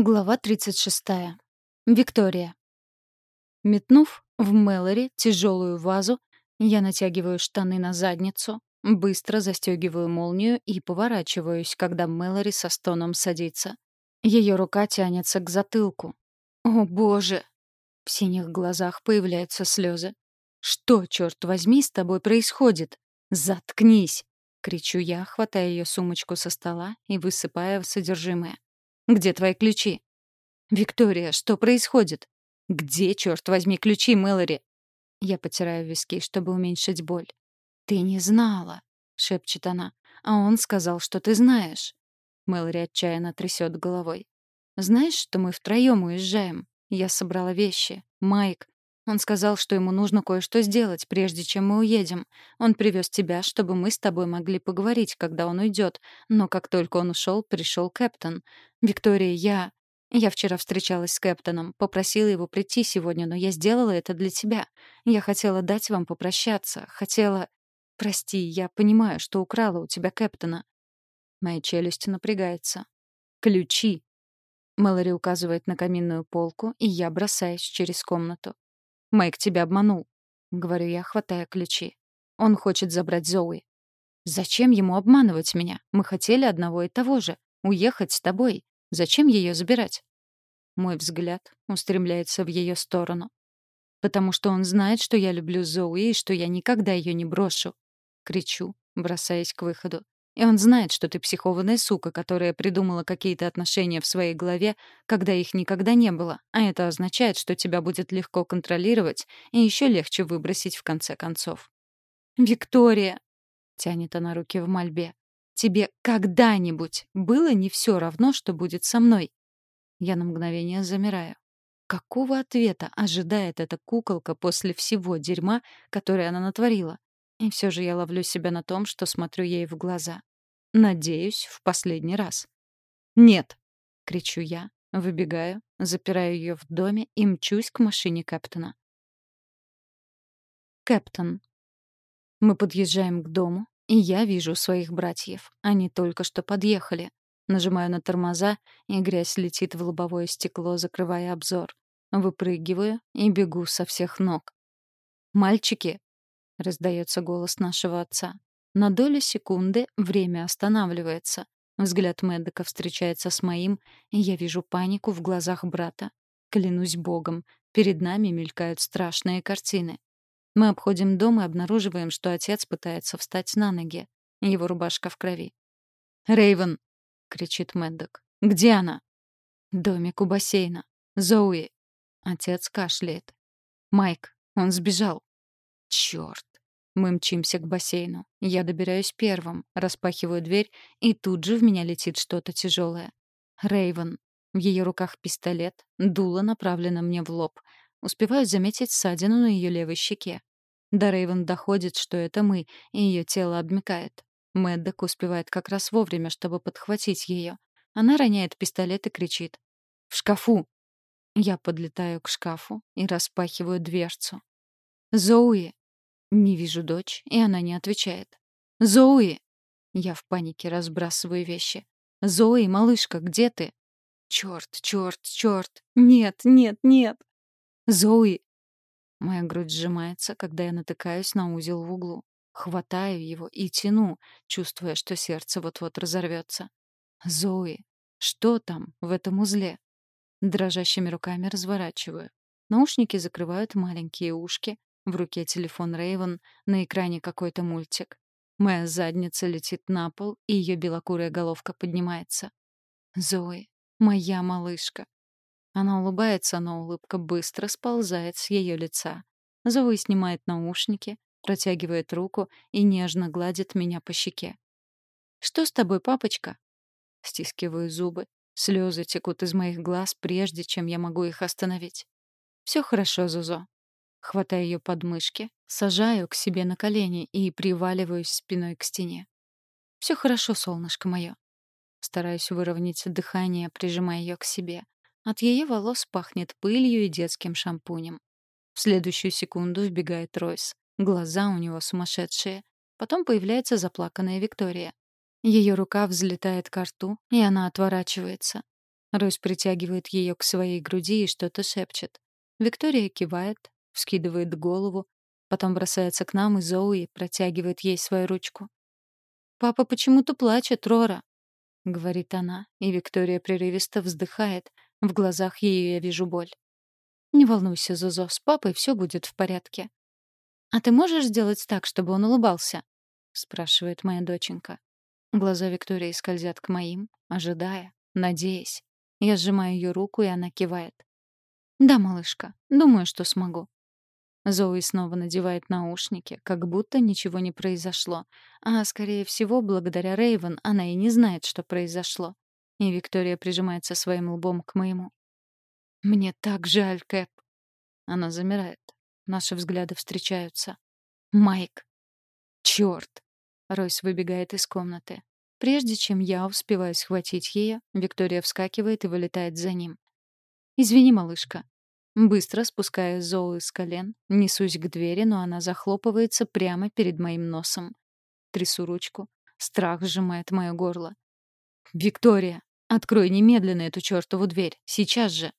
Глава 36. Виктория. Метнув в Мэлори тяжелую вазу, я натягиваю штаны на задницу, быстро застегиваю молнию и поворачиваюсь, когда Мэлори со стоном садится. Ее рука тянется к затылку. «О, боже!» В синих глазах появляются слезы. «Что, черт возьми, с тобой происходит? Заткнись!» — кричу я, хватая ее сумочку со стола и высыпая в содержимое. Где твои ключи? Виктория, что происходит? Где, черт возьми, ключи, Мэлори? Я потираю виски, чтобы уменьшить боль. Ты не знала, шепчет она. А он сказал, что ты знаешь. Мэлори отчаянно трясет головой. Знаешь, что мы втроем уезжаем? Я собрала вещи. Майк, он сказал, что ему нужно кое-что сделать, прежде чем мы уедем. Он привез тебя, чтобы мы с тобой могли поговорить, когда он уйдет. Но как только он ушел, пришел Кэптон. Виктория, я... Я вчера встречалась с Кэптоном, попросила его прийти сегодня, но я сделала это для тебя. Я хотела дать вам попрощаться, хотела... Прости, я понимаю, что украла у тебя Кэптона. Моя челюсть напрягается. Ключи. Мэлори указывает на каминную полку, и я бросаюсь через комнату. Майк тебя обманул, говорю я, хватая ключи. Он хочет забрать Зоуи. Зачем ему обманывать меня? Мы хотели одного и того же уехать с тобой. Зачем ее забирать? Мой взгляд устремляется в ее сторону. Потому что он знает, что я люблю Зоуи и что я никогда ее не брошу. Кричу, бросаясь к выходу. И он знает, что ты психованная сука, которая придумала какие-то отношения в своей голове, когда их никогда не было. А это означает, что тебя будет легко контролировать и еще легче выбросить в конце концов. «Виктория!» — тянет она руки в мольбе. «Тебе когда-нибудь было не все равно, что будет со мной?» Я на мгновение замираю. Какого ответа ожидает эта куколка после всего дерьма, которое она натворила? И все же я ловлю себя на том, что смотрю ей в глаза. Надеюсь, в последний раз. «Нет!» — кричу я, выбегаю, запираю ее в доме и мчусь к машине Кэптона. Кэптон. Мы подъезжаем к дому, и я вижу своих братьев. Они только что подъехали. Нажимаю на тормоза, и грязь летит в лобовое стекло, закрывая обзор. Выпрыгиваю и бегу со всех ног. «Мальчики!» — раздается голос нашего отца. На долю секунды время останавливается. Взгляд Мэддека встречается с моим, и я вижу панику в глазах брата. Клянусь богом, перед нами мелькают страшные картины. Мы обходим дом и обнаруживаем, что отец пытается встать на ноги. Его рубашка в крови. Рейвен, кричит Мэддок. «Где она?» «Домик у бассейна. Зоуи». Отец кашляет. «Майк, он сбежал». «Чёрт!» Мы мчимся к бассейну. Я добираюсь первым, распахиваю дверь, и тут же в меня летит что-то тяжелое. Рейвен. В ее руках пистолет, дуло направлено мне в лоб. Успеваю заметить ссадину на ее левой щеке. До Рейвен доходит, что это мы, и ее тело обмякает. Мэддок успевает как раз вовремя, чтобы подхватить ее. Она роняет пистолет и кричит. «В шкафу!» Я подлетаю к шкафу и распахиваю дверцу. «Зоуи!» Не вижу дочь, и она не отвечает. «Зоуи!» Я в панике разбрасываю вещи. «Зои, малышка, где ты?» «Чёрт, чёрт, чёрт! Нет, нет, нет!» «Зои!» Моя грудь сжимается, когда я натыкаюсь на узел в углу. Хватаю его и тяну, чувствуя, что сердце вот-вот разорвется. «Зои! Что там, в этом узле?» Дрожащими руками разворачиваю. Наушники закрывают маленькие ушки, в руке телефон Рейвен, на экране какой-то мультик. Моя задница летит на пол, и ее белокурая головка поднимается. Зои, моя малышка. Она улыбается, но улыбка быстро сползает с ее лица. Зои снимает наушники, протягивает руку и нежно гладит меня по щеке. «Что с тобой, папочка?» Стискиваю зубы. Слезы текут из моих глаз, прежде чем я могу их остановить. «Все хорошо, Зузо. Хватаю ее подмышки, сажаю к себе на колени и приваливаюсь спиной к стене. Все хорошо, солнышко мое. Стараюсь выровнять дыхание, прижимая ее к себе. От ее волос пахнет пылью и детским шампунем. В следующую секунду вбегает Ройс. Глаза у него сумасшедшие. Потом появляется заплаканная Виктория. Ее рука взлетает к рту, и она отворачивается. Ройс притягивает ее к своей груди и что-то шепчет. Виктория кивает, вскидывает голову, потом бросается к нам, и Зоуи протягивает ей свою ручку. «Папа почему-то плачет, Рора», — говорит она, и Виктория прерывисто вздыхает. В глазах ее я вижу боль. «Не волнуйся, Зозо, с папой все будет в порядке». «А ты можешь сделать так, чтобы он улыбался?» — спрашивает моя доченька. Глаза Виктории скользят к моим, ожидая, надеясь. Я сжимаю ее руку, и она кивает. «Да, малышка, думаю, что смогу». Зои снова надевает наушники, как будто ничего не произошло. А, скорее всего, благодаря Рейвен она и не знает, что произошло. И Виктория прижимается своим лбом к моему. «Мне так жаль, Кэп». Она замирает. Наши взгляды встречаются. «Майк». «Чёрт!» Ройс выбегает из комнаты. Прежде чем я успеваю схватить ее, Виктория вскакивает и вылетает за ним. «Извини, малышка». Быстро спуская Зоу с колен, несусь к двери, но она захлопывается прямо перед моим носом. Трясу ручку. Страх сжимает мое горло. «Виктория, открой немедленно эту чертову дверь. Сейчас же!»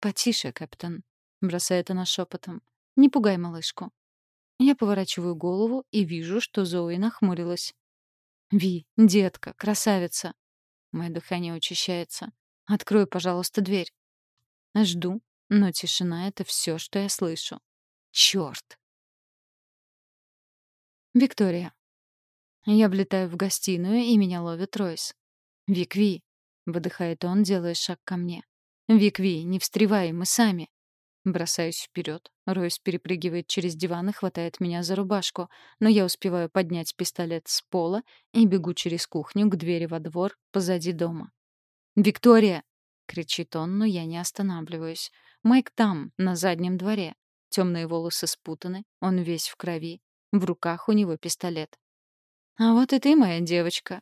«Потише, капитан», — бросает она шепотом. «Не пугай малышку». Я поворачиваю голову и вижу, что Зои нахмурилась. «Ви, детка, красавица!» Мое дыхание учащается. «Открой, пожалуйста, дверь». Жду, но тишина — это все, что я слышу. Черт! Виктория. Я влетаю в гостиную, и меня ловит Ройс. «Вик-Ви!» — выдыхает он, делая шаг ко мне. «Вик-Ви, не встревай, мы сами!» Бросаюсь вперед. Ройс перепрыгивает через диван и хватает меня за рубашку, но я успеваю поднять пистолет с пола и бегу через кухню к двери во двор позади дома. «Виктория!» — кричит он, но я не останавливаюсь. Майк там, на заднем дворе. Темные волосы спутаны, он весь в крови. В руках у него пистолет. «А вот и ты, моя девочка!»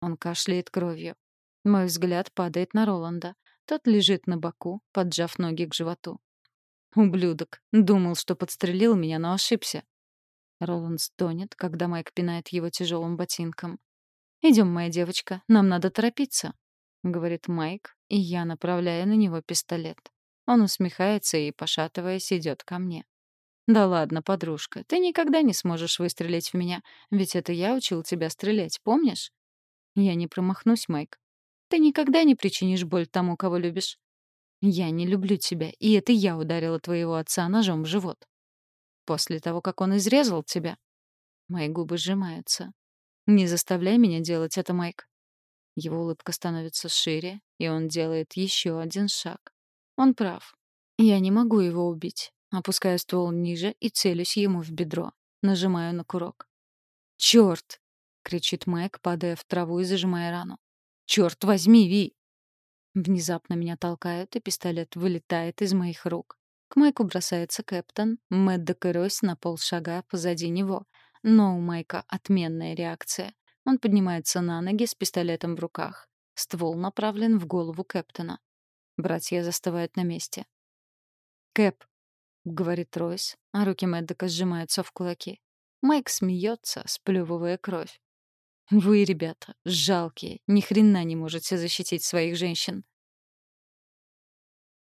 Он кашляет кровью. Мой взгляд падает на Роланда. Тот лежит на боку, поджав ноги к животу. Ублюдок. Думал, что подстрелил меня, но ошибся. Роланд стонет, когда Майк пинает его тяжелым ботинком. «Идем, моя девочка, нам надо торопиться», — говорит Майк, и я направляю на него пистолет. Он усмехается и, пошатываясь, идет ко мне. «Да ладно, подружка, ты никогда не сможешь выстрелить в меня, ведь это я учил тебя стрелять, помнишь?» «Я не промахнусь, Майк. Ты никогда не причинишь боль тому, кого любишь. Я не люблю тебя, и это я ударила твоего отца ножом в живот. После того, как он изрезал тебя. Мои губы сжимаются. Не заставляй меня делать это, Майк. Его улыбка становится шире, и он делает еще один шаг. Он прав. Я не могу его убить. Опускаю ствол ниже и целюсь ему в бедро. Нажимаю на курок. «Чёрт!» — кричит Майк, падая в траву и зажимая рану. «Чёрт возьми, Ви!» Внезапно меня толкают, и пистолет вылетает из моих рук. К Майку бросается Кэптон, Мэддок и Ройс на полшага позади него. Но у Майка отменная реакция. Он поднимается на ноги с пистолетом в руках. Ствол направлен в голову Кэптона. Братья застывают на месте. «Кэп», — говорит Ройс, а руки Мэддока сжимаются в кулаки. Майк смеется, сплевывая кровь. Вы, ребята, жалкие, ни хрена не можете защитить своих женщин.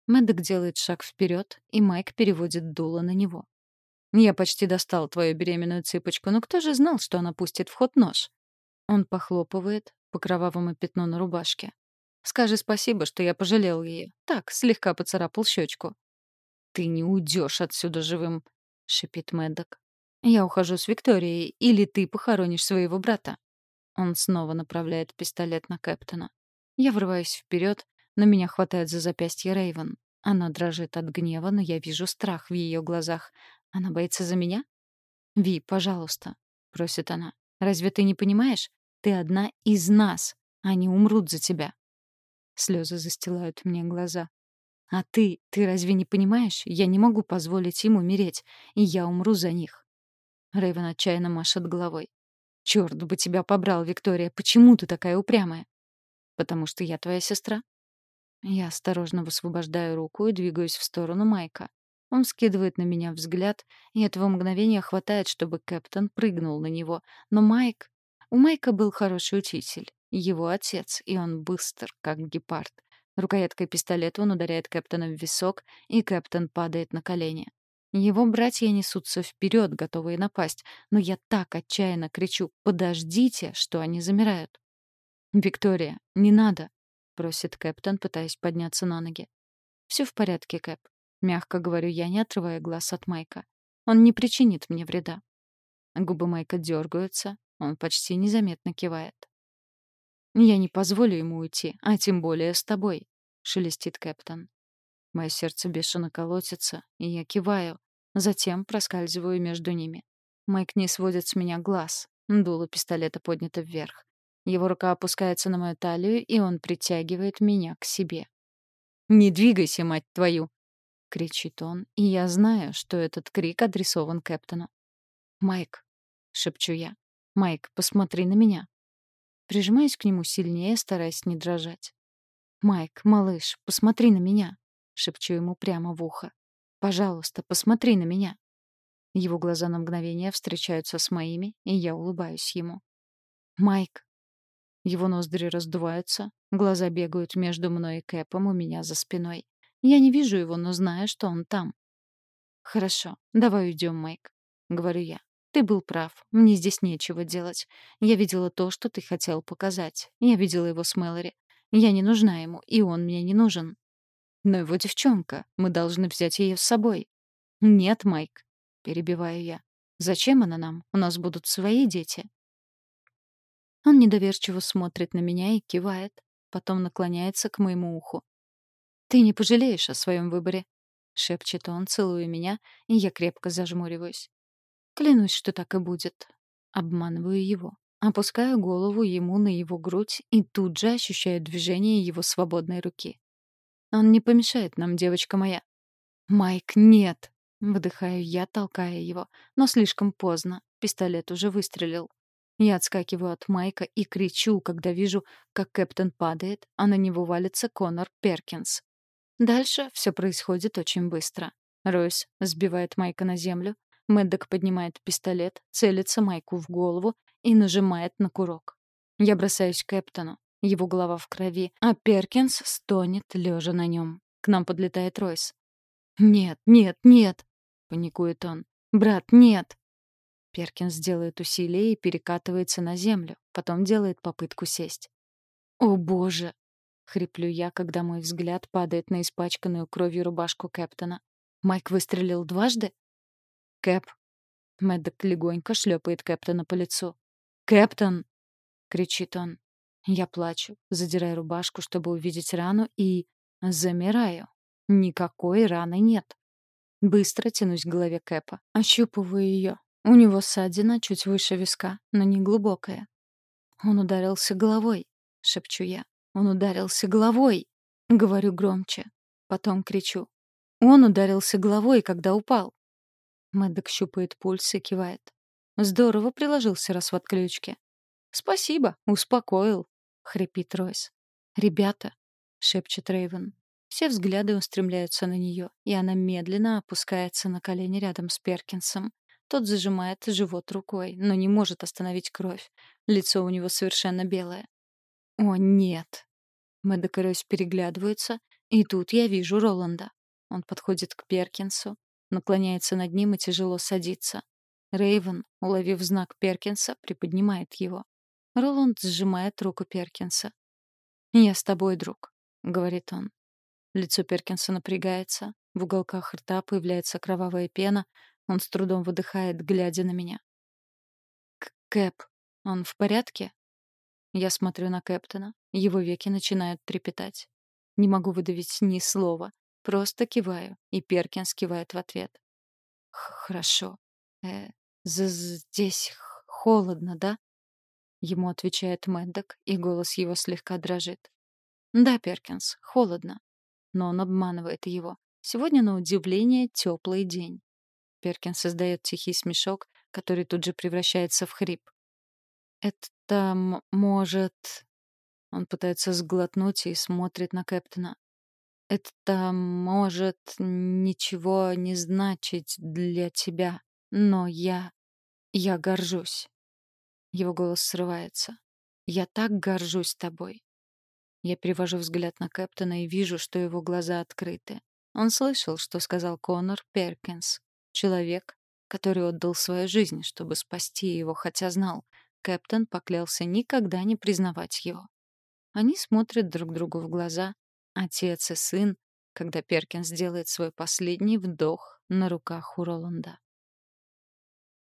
Мэддок делает шаг вперед, и Майк переводит дуло на него. «Я почти достал твою беременную цыпочку, но кто же знал, что она пустит в ход нож?» Он похлопывает по кровавому пятну на рубашке. «Скажи спасибо, что я пожалел ее. Так, слегка поцарапал щечку». «Ты не уйдешь отсюда живым», — шипит Мэддок. «Я ухожу с Викторией, или ты похоронишь своего брата». Он снова направляет пистолет на Кэптона. Я врываюсь вперед, но меня хватает за запястье Рейвен. Она дрожит от гнева, но я вижу страх в ее глазах. Она боится за меня? «Ви, пожалуйста», — просит она. «Разве ты не понимаешь? Ты одна из нас. Они умрут за тебя». Слезы застилают мне глаза. «А ты, ты разве не понимаешь? Я не могу позволить им умереть, и я умру за них». Рэйвен отчаянно машет головой. Черт бы тебя побрал, Виктория, почему ты такая упрямая? Потому что я твоя сестра. Я осторожно высвобождаю руку и двигаюсь в сторону Майка. Он скидывает на меня взгляд, и этого мгновения хватает, чтобы Кэптон прыгнул на него. Но Майк... У Майка был хороший учитель, его отец, и он быстр, как гепард. Рукояткой пистолета он ударяет Кэптона в висок, и Кэптон падает на колени. Его братья несутся вперед, готовые напасть, но я так отчаянно кричу «Подождите!», что они замирают. «Виктория, не надо!» — просит Кэптон, пытаясь подняться на ноги. «Все в порядке, Кэп», — мягко говорю я, не отрывая глаз от Майка. «Он не причинит мне вреда». Губы Майка дергаются, он почти незаметно кивает. «Я не позволю ему уйти, а тем более с тобой», — шелестит Кэптон. Мое сердце бешено колотится, и я киваю. Затем проскальзываю между ними. Майк не сводит с меня глаз. Дуло пистолета поднято вверх. Его рука опускается на мою талию, и он притягивает меня к себе. «Не двигайся, мать твою!» — кричит он, и я знаю, что этот крик адресован Кэптону. «Майк!» — шепчу я. «Майк, посмотри на меня!» Прижимаюсь к нему сильнее, стараясь не дрожать. «Майк, малыш, посмотри на меня!» — шепчу ему прямо в ухо. «Пожалуйста, посмотри на меня». Его глаза на мгновение встречаются с моими, и я улыбаюсь ему. «Майк». Его ноздри раздуваются, глаза бегают между мной и Кэпом у меня за спиной. Я не вижу его, но знаю, что он там. «Хорошо, давай уйдем, Майк», — говорю я. «Ты был прав. Мне здесь нечего делать. Я видела то, что ты хотел показать. Я видела его с Мэлори. Я не нужна ему, и он мне не нужен. Но его девчонка. Мы должны взять ее с собой. Нет, Майк, перебиваю я. Зачем она нам? У нас будут свои дети. Он недоверчиво смотрит на меня и кивает, потом наклоняется к моему уху. Ты не пожалеешь о своем выборе, шепчет он, целуя меня, и я крепко зажмуриваюсь. Клянусь, что так и будет. Обманываю его. Опускаю голову ему на его грудь и тут же ощущаю движение его свободной руки. Он не помешает нам, девочка моя. Майк, нет. Выдыхаю я, толкая его. Но слишком поздно. Пистолет уже выстрелил. Я отскакиваю от Майка и кричу, когда вижу, как Кэптон падает, а на него валится Конор Перкинс. Дальше все происходит очень быстро. Ройс сбивает Майка на землю, Мэддок поднимает пистолет, целится Майку в голову и нажимает на курок. Я бросаюсь к Кэптону. Его голова в крови, а Перкинс стонет, лежа на нем. К нам подлетает Ройс. «Нет, нет, нет!» — паникует он. «Брат, нет!» Перкинс делает усилие и перекатывается на землю, потом делает попытку сесть. «О, боже!» — хриплю я, когда мой взгляд падает на испачканную кровью рубашку Кэптона. «Майк выстрелил дважды?» «Кэп!» Мэддок легонько шлепает Кэптона по лицу. «Кэптон!» — кричит он. Я плачу, задираю рубашку, чтобы увидеть рану, и... замираю. Никакой раны нет. Быстро тянусь к голове Кэпа, ощупываю ее. У него ссадина чуть выше виска, но не глубокая. Он ударился головой, шепчу я. Он ударился головой, говорю громче. Потом кричу. Он ударился головой, когда упал. Мэддок щупает пульс и кивает. Здорово приложился раз в отключке. Спасибо, успокоил. — хрипит Ройс. «Ребята!» — шепчет Рейвен. Все взгляды устремляются на нее, и она медленно опускается на колени рядом с Перкинсом. Тот зажимает живот рукой, но не может остановить кровь. Лицо у него совершенно белое. «О, нет!» Мэддок и Ройс переглядываются, и тут я вижу Роланда. Он подходит к Перкинсу, наклоняется над ним и тяжело садится. Рейвен, уловив знак Перкинса, приподнимает его. Роланд сжимает руку Перкинса. «Я с тобой, друг», — говорит он. Лицо Перкинса напрягается, в уголках рта появляется кровавая пена, он с трудом выдыхает, глядя на меня. «Кэп, он в порядке?» Я смотрю на Кэптона, его веки начинают трепетать. Не могу выдавить ни слова, просто киваю, и Перкинс кивает в ответ. «Хорошо. Э, здесь холодно, да?» Ему отвечает Мэддок, и голос его слегка дрожит. «Да, Перкинс, холодно». Но он обманывает его. Сегодня, на удивление, теплый день. Перкинс издает тихий смешок, который тут же превращается в хрип. «Это может...» Он пытается сглотнуть и смотрит на Кэптона. «Это может ничего не значить для тебя, но я... я горжусь». Его голос срывается. «Я так горжусь тобой». Я перевожу взгляд на Кэптона и вижу, что его глаза открыты. Он слышал, что сказал Конор Перкинс. Человек, который отдал свою жизнь, чтобы спасти его, хотя знал, Кэптон поклялся никогда не признавать его. Они смотрят друг другу в глаза, отец и сын, когда Перкинс делает свой последний вдох на руках у Роланда.